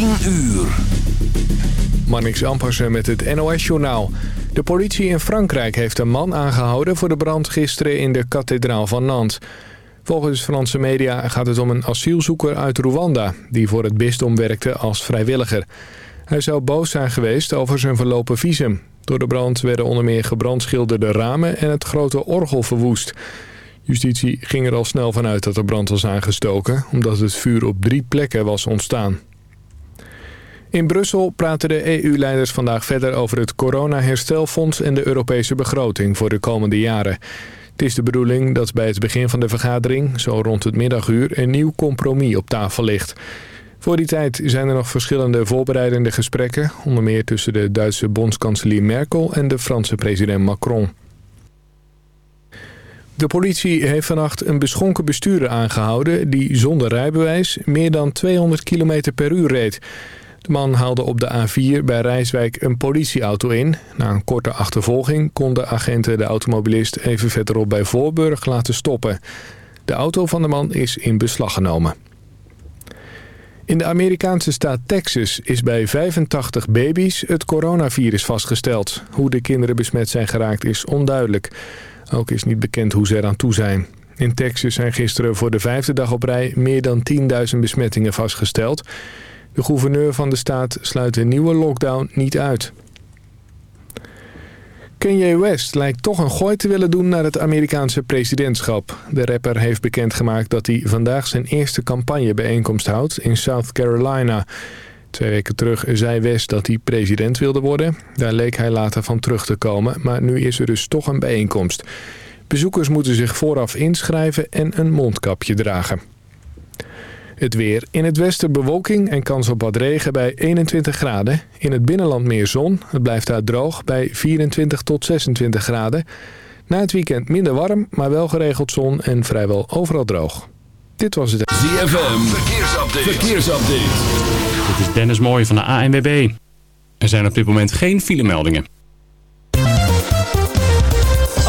10 uur. Ampersen met het NOS-journaal. De politie in Frankrijk heeft een man aangehouden... voor de brand gisteren in de kathedraal van Nantes. Volgens Franse media gaat het om een asielzoeker uit Rwanda... die voor het bisdom werkte als vrijwilliger. Hij zou boos zijn geweest over zijn verlopen visum. Door de brand werden onder meer gebrandschilderde ramen... en het grote orgel verwoest... Justitie ging er al snel vanuit dat er brand was aangestoken... omdat het vuur op drie plekken was ontstaan. In Brussel praten de EU-leiders vandaag verder over het corona-herstelfonds... en de Europese begroting voor de komende jaren. Het is de bedoeling dat bij het begin van de vergadering, zo rond het middaguur... een nieuw compromis op tafel ligt. Voor die tijd zijn er nog verschillende voorbereidende gesprekken... onder meer tussen de Duitse bondskanselier Merkel en de Franse president Macron. De politie heeft vannacht een beschonken bestuurder aangehouden... die zonder rijbewijs meer dan 200 km per uur reed. De man haalde op de A4 bij Rijswijk een politieauto in. Na een korte achtervolging konden agenten de automobilist even verderop bij Voorburg laten stoppen. De auto van de man is in beslag genomen. In de Amerikaanse staat Texas is bij 85 baby's het coronavirus vastgesteld. Hoe de kinderen besmet zijn geraakt is onduidelijk. Ook is niet bekend hoe ze eraan toe zijn. In Texas zijn gisteren voor de vijfde dag op rij meer dan 10.000 besmettingen vastgesteld. De gouverneur van de staat sluit een nieuwe lockdown niet uit. Kanye West lijkt toch een gooi te willen doen naar het Amerikaanse presidentschap. De rapper heeft bekendgemaakt dat hij vandaag zijn eerste campagnebijeenkomst houdt in South Carolina. Twee weken terug zei West dat hij president wilde worden. Daar leek hij later van terug te komen, maar nu is er dus toch een bijeenkomst. Bezoekers moeten zich vooraf inschrijven en een mondkapje dragen. Het weer. In het westen bewolking en kans op wat regen bij 21 graden. In het binnenland meer zon. Het blijft daar droog bij 24 tot 26 graden. Na het weekend minder warm, maar wel geregeld zon en vrijwel overal droog. Dit was het. ZFM. Verkeersupdate. Verkeersupdate. Dit is Dennis Mooij van de ANWB. Er zijn op dit moment geen filemeldingen.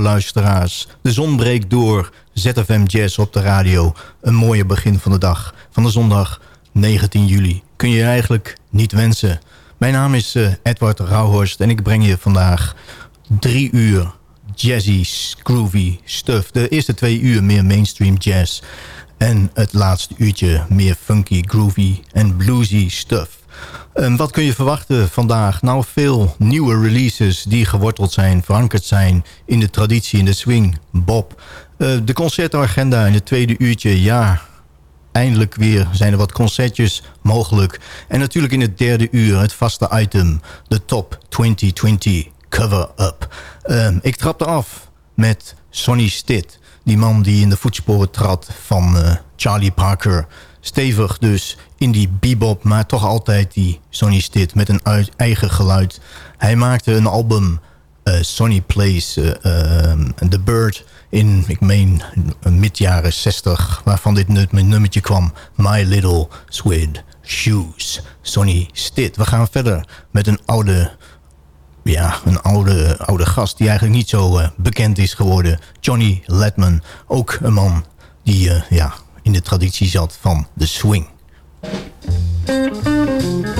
Luisteraars. De zon breekt door. ZFM Jazz op de radio. Een mooie begin van de dag. Van de zondag 19 juli. Kun je eigenlijk niet wensen. Mijn naam is uh, Edward Rauhorst en ik breng je vandaag drie uur jazzy, groovy stuff. De eerste twee uur meer mainstream jazz. En het laatste uurtje meer funky, groovy en bluesy stuff. Wat kun je verwachten vandaag? Nou, veel nieuwe releases die geworteld zijn, verankerd zijn... in de traditie, in de swing, Bob. Uh, de concertagenda in het tweede uurtje, ja... Eindelijk weer zijn er wat concertjes mogelijk. En natuurlijk in het derde uur het vaste item. De Top 2020 Cover-Up. Uh, ik trapte af met Sonny Stitt. Die man die in de voetsporen trad van uh, Charlie Parker. Stevig dus in die bebop, maar toch altijd die Sonny Stitt met een eigen geluid. Hij maakte een album, uh, Sonny Plays uh, The Bird... in, ik meen, mid jaren 60... waarvan dit nummertje kwam. My Little Sweet Shoes. Sonny Stitt. We gaan verder met een oude ja, een oude, oude gast die eigenlijk niet zo uh, bekend is geworden. Johnny Ledman, ook een man die ja, in de traditie zat van de swing. Thank you.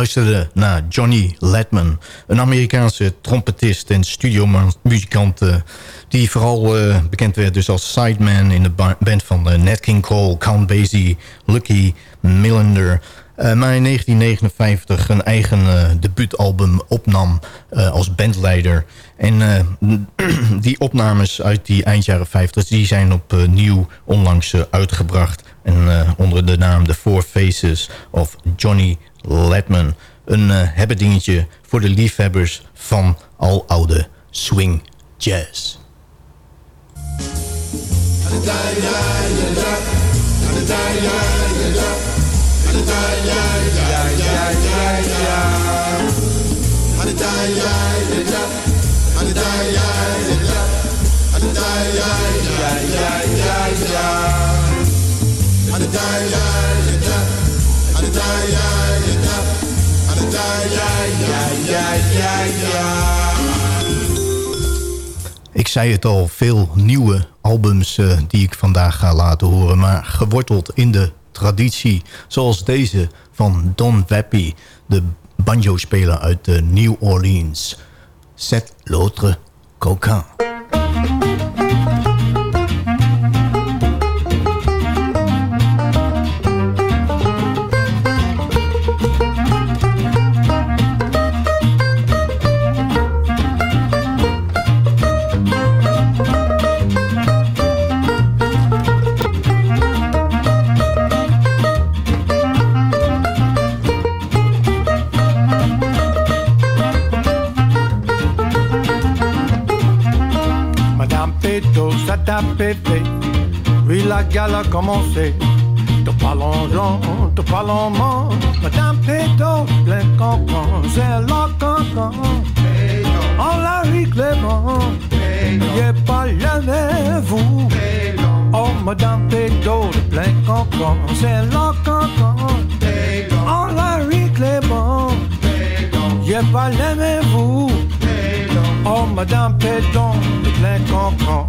Luisterde naar Johnny Ledman, een Amerikaanse trompetist en studiomuzikant... Die vooral uh, bekend werd dus als sideman in de band van uh, Nat King Cole, Count Basie, Lucky Millender... maar in 1959 een eigen debuutalbum opnam als bandleider. En die opnames uit die eind jaren 50 die zijn opnieuw onlangs uitgebracht. En onder de naam The Four Faces of Johnny Ledman. Een uh, hebbedingetje voor de liefhebbers van aloude swing jazz. Ik zei het al, veel nieuwe albums uh, die ik vandaag ga laten horen... maar geworteld in de traditie, zoals deze van Don Vappy... de banjo-speler uit uh, New Orleans. C'est l'autre coquin. Oui, la gale a commencé. Te parlons Jean, te parlons mort. Madame Péto, plein cancan, c'est la cancan. En la rue Clément, n'ayez pas jamais vous. Oh, Madame Péto, plein cancan, c'est la cancan. En la rue Clément, n'ayez pas jamais vous. Oh, Madame Péton, plein cancan.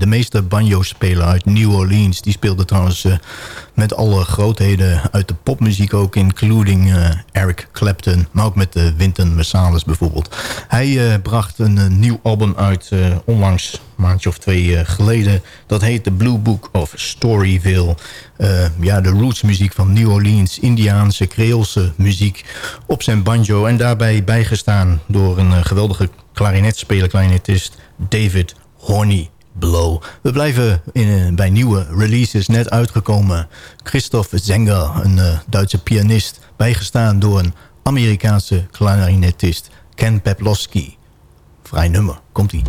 De meeste banjo-speler uit New Orleans. Die speelde trouwens uh, met alle grootheden uit de popmuziek ook... including uh, Eric Clapton, maar ook met uh, Wynton Marsalis bijvoorbeeld. Hij bracht een nieuw album uit onlangs, maandje of twee geleden. Dat heet The Blue Book of Storyville. ja, de rootsmuziek van New Orleans, Indiaanse, Creoolse muziek op zijn banjo. En daarbij bijgestaan door een geweldige klarinetspeler, klarinetist David Horny. Blow. We blijven uh, bij nieuwe releases net uitgekomen. Christoph Zenger, een uh, Duitse pianist... bijgestaan door een Amerikaanse klarinetist Ken Peplowski. Vrij nummer, komt-ie.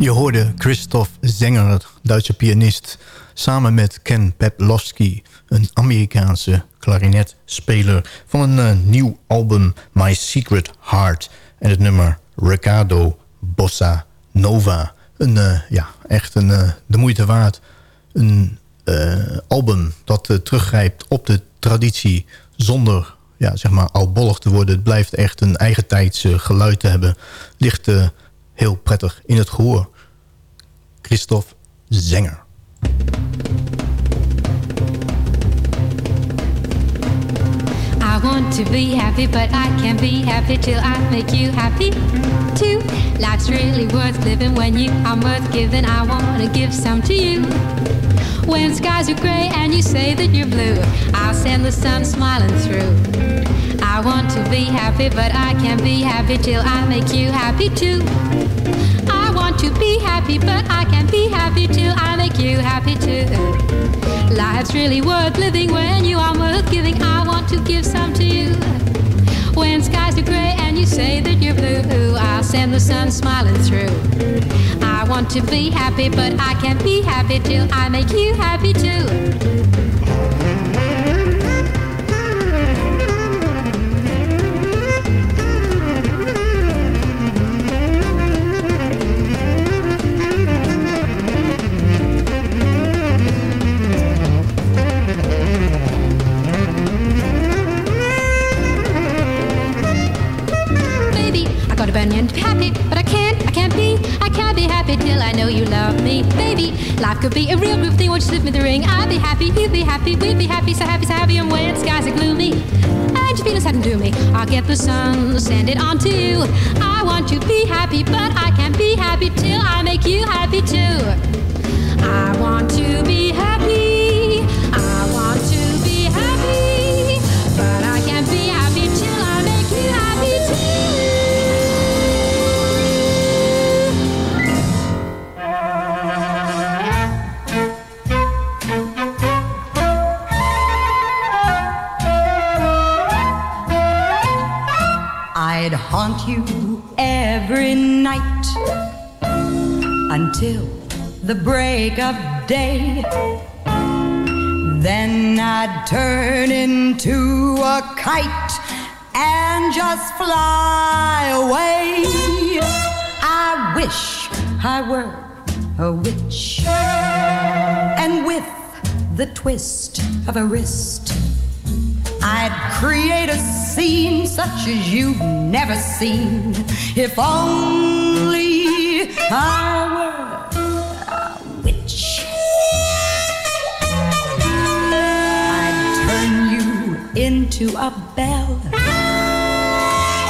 Je hoorde Christoph Zenger, Duitse pianist... samen met Ken Peplowski, een Amerikaanse klarinetspeler... van een uh, nieuw album My Secret Heart... en het nummer Ricardo Bossa Nova. Een, uh, ja, echt een, uh, de moeite waard. Een album dat teruggrijpt op de traditie... zonder ja, zeg maar, albollig te worden. Het blijft echt een eigen tijds geluid te hebben. Ligt heel prettig in het gehoor. Christoph Zenger. I want to be happy, but I can't be happy till I make you happy too. Life's really worth living when you are worth giving. I want to give some to you. When skies are gray and you say that you're blue, I'll send the sun smiling through. I want to be happy, but I can't be happy till I make you happy too to be happy, but I can't be happy till I make you happy too. Life's really worth living when you are worth giving. I want to give some to you. When skies are gray and you say that you're blue, I'll send the sun smiling through. I want to be happy, but I can't be happy till I make you happy too. Life could be a real groove thing. Won't you slip me the ring? I'll be happy, you'll be happy, we'll be happy, so happy, so happy. And when skies are gloomy and you feel sad and do me, I'll get the sun, send it on to you. I want to be happy, but I can't be happy till I make you happy too. I want to be happy. Haunt you every night until the break of day. Then I'd turn into a kite and just fly away. I wish I were a witch, and with the twist of a wrist I'd create a scene such as you've never seen if only I were a witch. I'd turn you into a bell,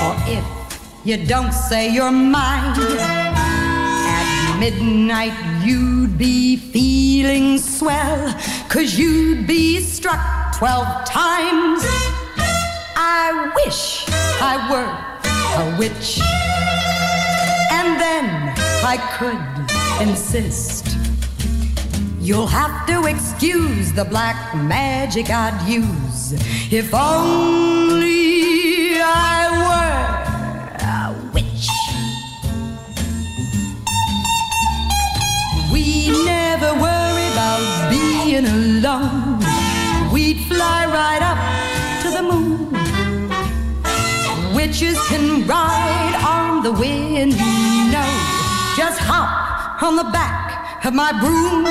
or if you don't say you're mine, at midnight you'd be feeling swell, cause you'd be struck twelve times. I wish I were a witch. And then I could insist. You'll have to excuse the black magic I'd use if only I were a witch. We never worry about being alone we'd fly right up to the moon. Witches can ride on the wind, you know. Just hop on the back of my broom.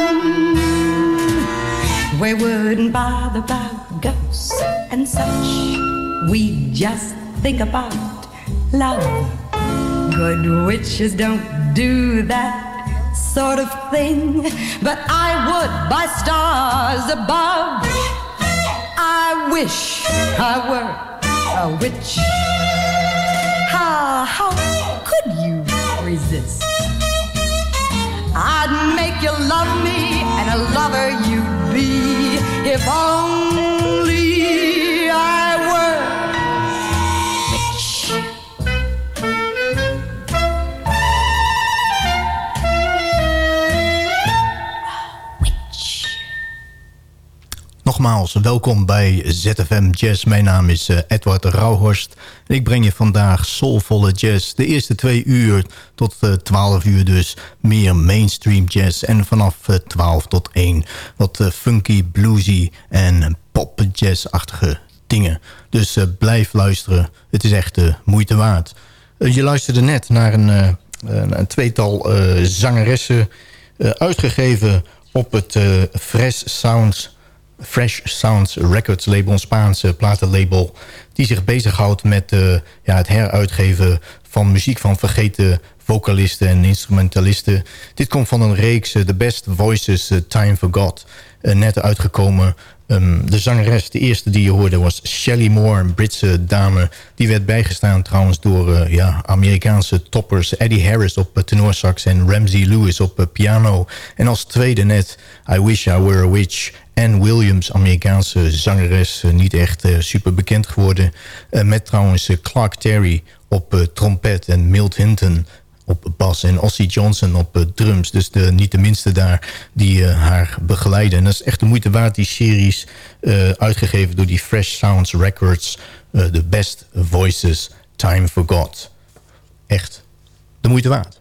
We wouldn't bother about ghosts and such. We just think about love. Good witches don't do that sort of thing, but I would by stars above. Wish I were a witch. How, how could you resist? I'd make you love me, and a lover you'd be if only nogmaals, welkom bij ZFM Jazz. Mijn naam is uh, Edward Rauhorst. En ik breng je vandaag soulvolle jazz. De eerste twee uur tot uh, eh, 12 uur dus meer mainstream jazz. En vanaf uh, 12 tot 1 wat funky, bluesy en pop jazz-achtige dingen. Dus blijf luisteren. Het is echt de moeite waard. je luisterde net naar een, een tweetal zangeressen... uitgegeven op het Fresh Sounds Fresh Sounds Records label, een Spaanse platenlabel... die zich bezighoudt met uh, ja, het heruitgeven van muziek van vergeten vocalisten en instrumentalisten. Dit komt van een reeks, uh, The Best Voices, uh, Time Forgot, net uitgekomen. Um, de zangeres, de eerste die je hoorde, was Shelley Moore, een Britse dame. Die werd bijgestaan trouwens door ja, Amerikaanse toppers. Eddie Harris op tenorsax en Ramsey Lewis op piano. En als tweede net I Wish I Were a Witch Anne Williams, Amerikaanse zangeres, eh, niet echt uh, super bekend geworden. Uh, met trouwens Clark Terry op trompet en Milt Hinton op bas en Ossie Johnson op drums. Dus de, niet de minste daar die haar begeleiden. En dat is echt de moeite waard, die series uitgegeven door die Fresh Sounds Records. The Best Voices, Time Forgot. Echt de moeite waard.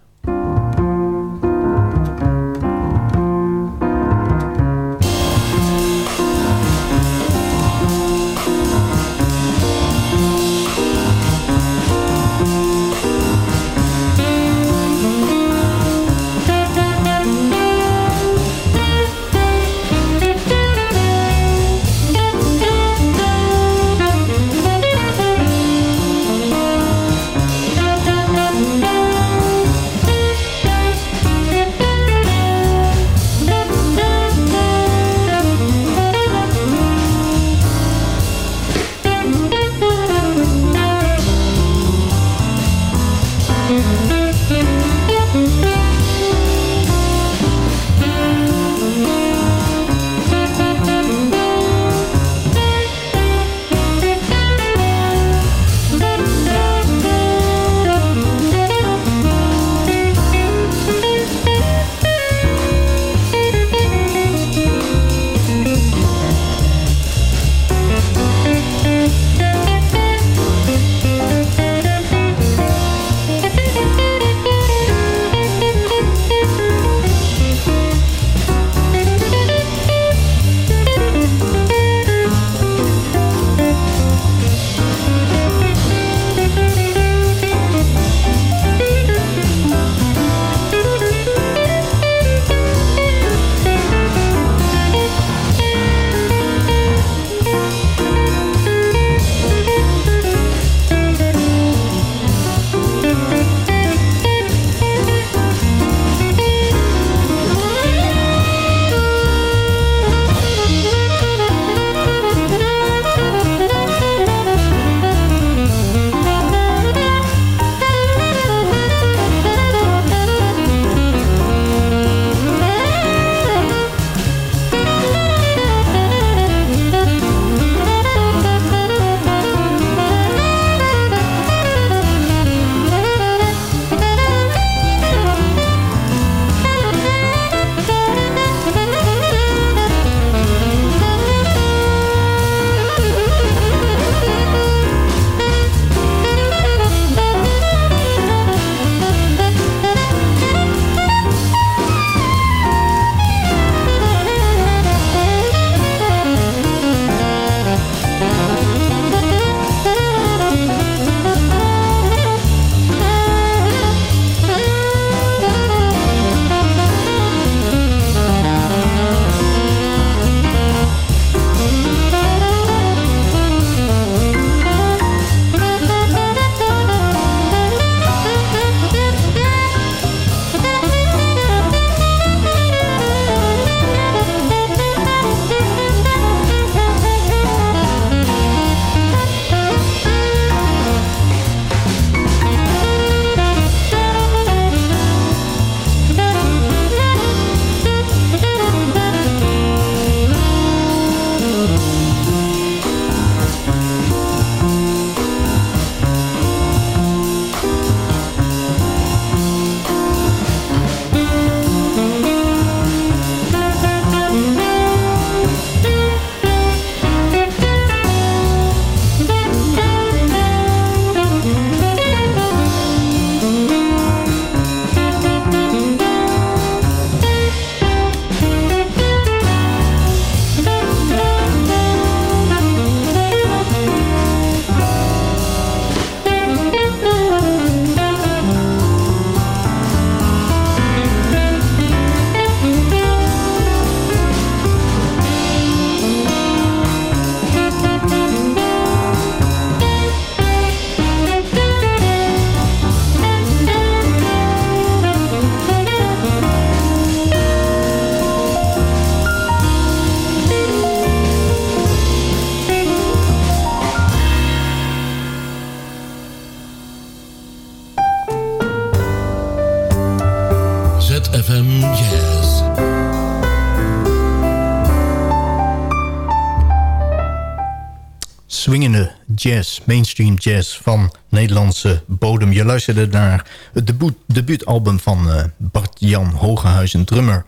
Jazz, mainstream jazz van Nederlandse bodem. Je luisterde naar het debuut, debuutalbum van uh, Bart-Jan Hogehuizen, drummer.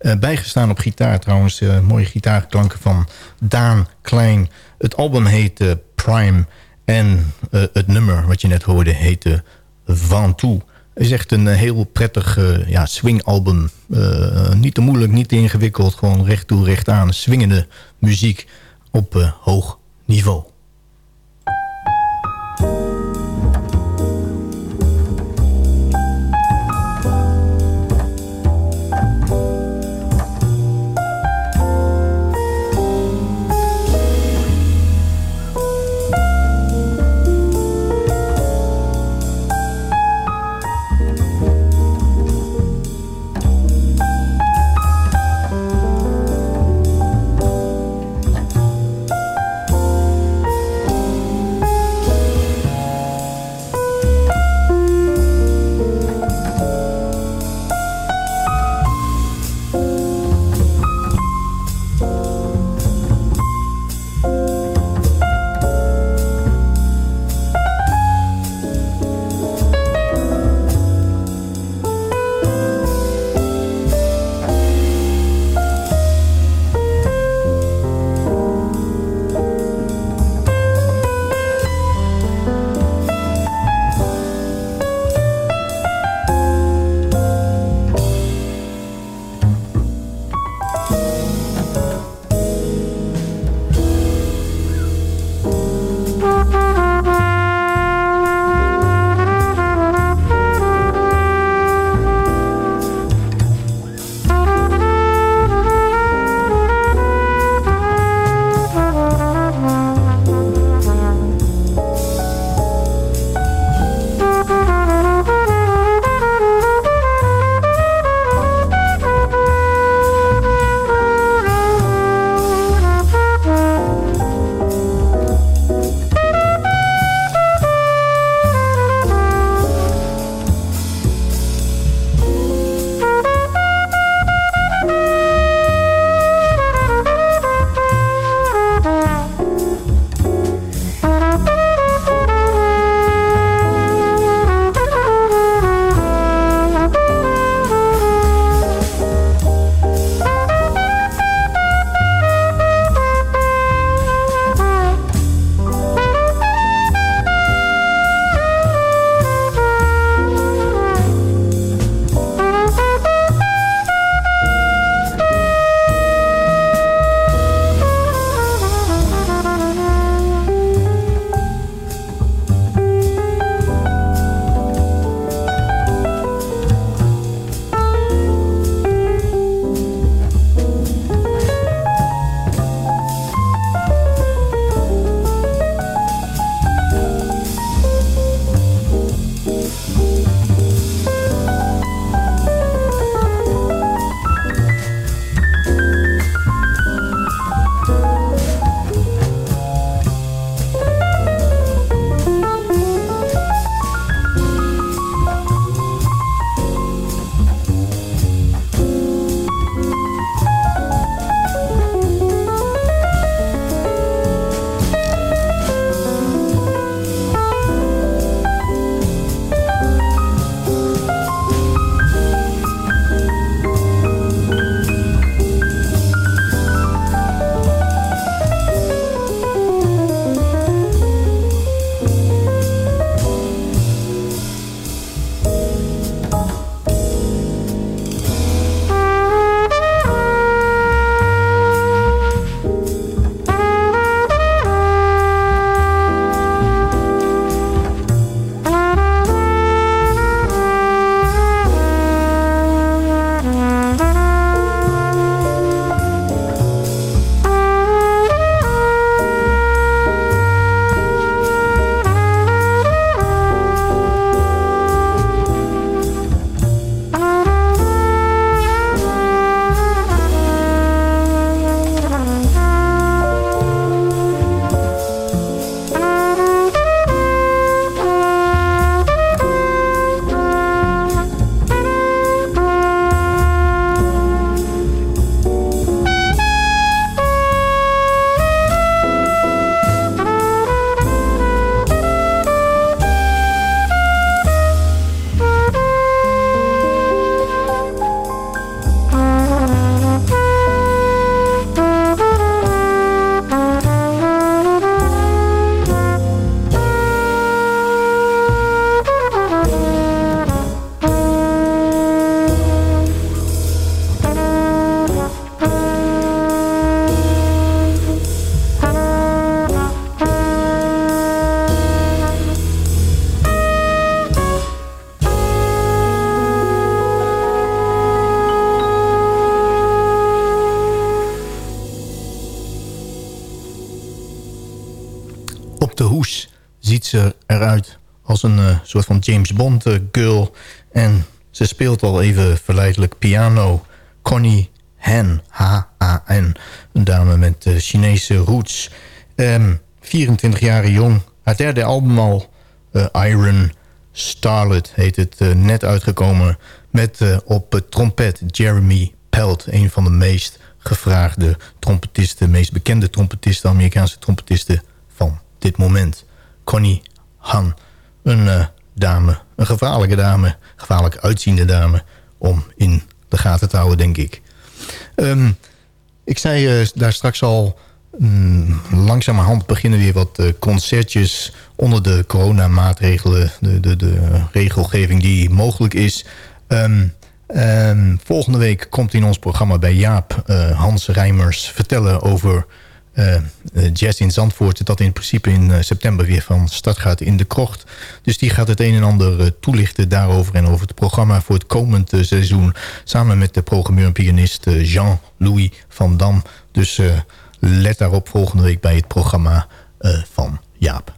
Uh, bijgestaan op gitaar trouwens, uh, mooie gitaarklanken van Daan Klein. Het album heette Prime en het nummer wat je net hoorde heette Van Toe. Is echt een heel prettig ja, swingalbum. niet te moeilijk, niet te ingewikkeld, gewoon recht toe, recht aan. Swingende muziek op hoog niveau. Soort van James Bond uh, girl. En ze speelt al even verleidelijk piano. Connie Han, H-A-N. Een dame met uh, Chinese roots. Um, 24 jaar jong. Haar derde album al, Iron Starlet heet het, net uitgekomen. Met op trompet Jeremy Pelt, een van de meest gevraagde trompetisten... meest bekende trompetisten, Amerikaanse trompetisten van dit moment. Connie Han, een uh, dame, een gevaarlijke dame... gevaarlijk uitziende dame om in de gaten te houden, denk ik. Um, ik zei uh, daar straks al... Um, langzamerhand beginnen weer wat uh, concertjes onder de coronamaatregelen, de, de, de regelgeving die mogelijk is. Um, Um, volgende week komt in ons programma bij Jaap uh, Hans Rijmers vertellen over uh, jazz in Zandvoort. Dat in principe in uh, september weer van start gaat in de krocht. Dus die gaat het een en ander toelichten daarover en over het programma voor het komend seizoen. Samen met de programmeur en pianist Jean-Louis van Dam. Dus let daarop volgende week bij het programma van Jaap.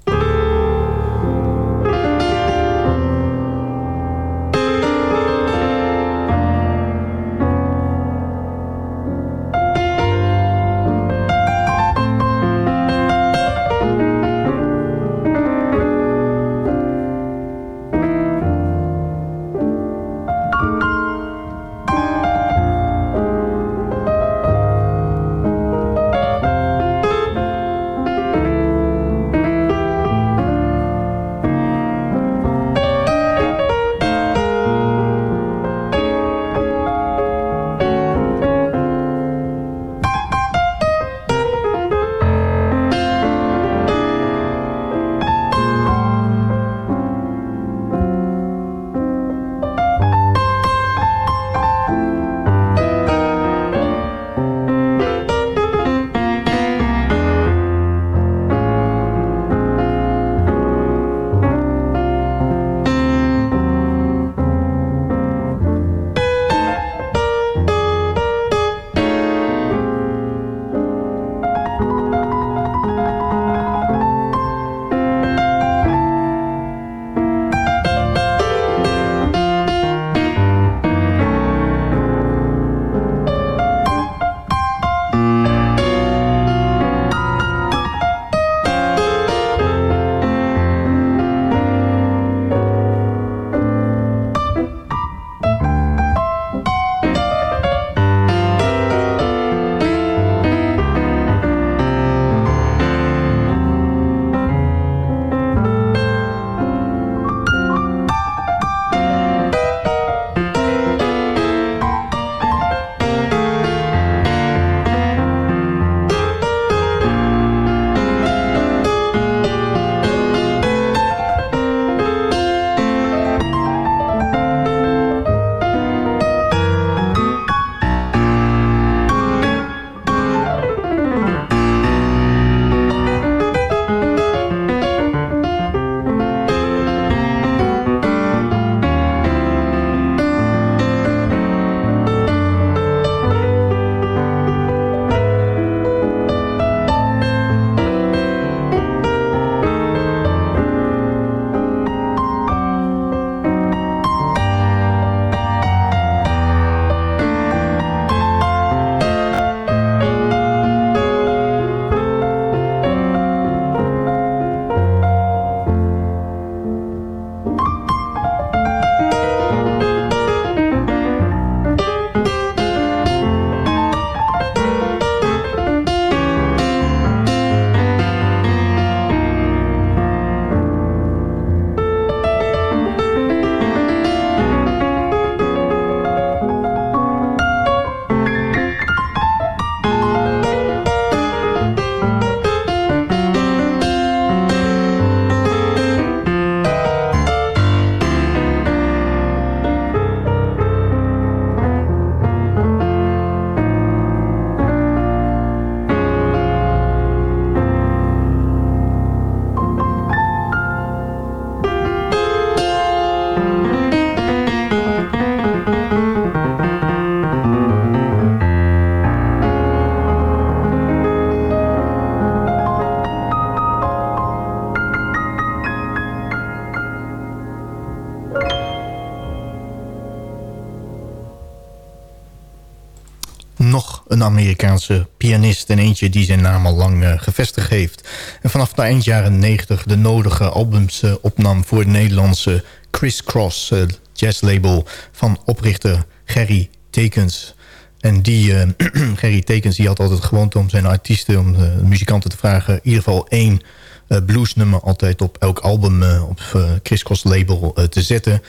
Amerikaanse pianist... en eentje die zijn naam al lang gevestigd heeft. En vanaf de eind jaren 90 de nodige albums opnam... voor het Nederlandse Criss Cross jazzlabel van oprichter Gerry Tekens... En die, uh, Gerry Tekens, die had altijd gewoond om zijn artiesten, om muzikanten te vragen... in ieder geval één uh, bluesnummer altijd op elk album uh, op Chris Cross label te zetten.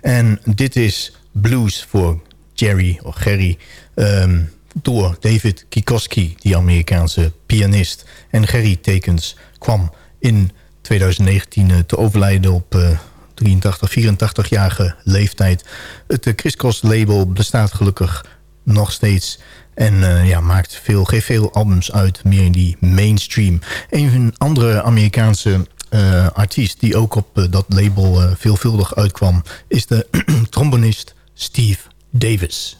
En dit is Blues voor Jerry of Gerry... Um, door David Kikoski, die Amerikaanse pianist. En Gerry Tekens kwam in 2019 te overlijden op 83, 84-jarige leeftijd. Het Chris Cross label bestaat gelukkig nog steeds. En ja, maakt veel, geeft veel albums uit, meer in die mainstream. Een andere Amerikaanse uh, artiest die ook op dat label veelvuldig uitkwam... is de trombonist Steve Davis.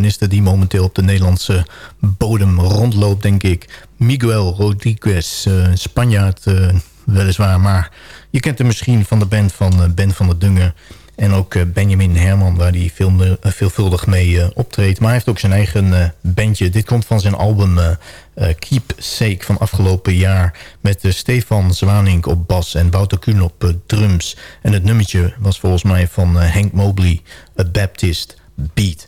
Beste pianisten die momenteel op de Nederlandse bodem rondloopt, denk ik. Miguel Rodriguez, uh, Spanjaard uh, weliswaar, maar je kent hem misschien van de band van uh, Ben van der Dungen. En ook Benjamin Herman, waar hij veel, veelvuldig mee optreedt. Maar hij heeft ook zijn eigen bandje. Dit komt van zijn album Keepsake van afgelopen jaar. Met Stefan Zwanink op bas en Wouter Kuhn op drums. En het nummertje was volgens mij van Hank Mobley, A Baptist. beat.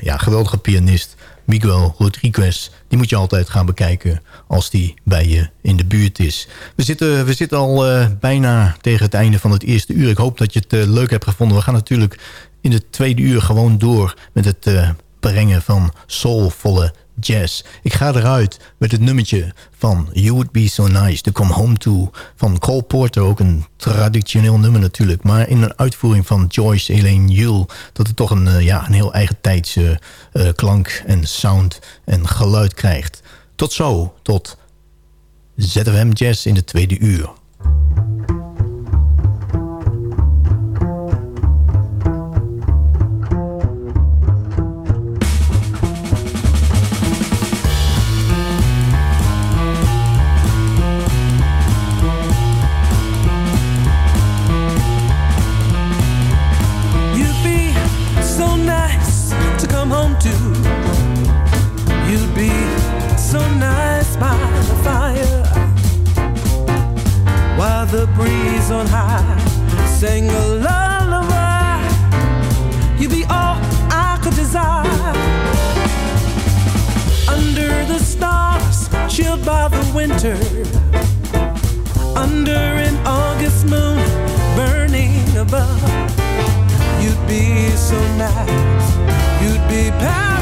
Ja, geweldige pianist. Miguel Rodriguez. Die moet je altijd gaan bekijken als die bij je in de buurt is. We zitten, we zitten al bijna tegen het einde van het eerste uur. Ik hoop dat je het leuk hebt gevonden. We gaan natuurlijk in het tweede uur gewoon door met het brengen van soulvolle jazz. Ik ga eruit met het nummertje van You Would Be So Nice to Come Home To van Cole Porter. Ook een traditioneel nummer natuurlijk. Maar in een uitvoering van Joyce Elaine Yule. Dat het toch een, uh, ja, een heel eigen tijdse uh, klank en sound en geluid krijgt. Tot zo, tot ZFM Jazz in de tweede uur. the breeze on high sang a lullaby. You'd be all I could desire. Under the stars, chilled by the winter. Under an August moon, burning above. You'd be so nice. You'd be powerful.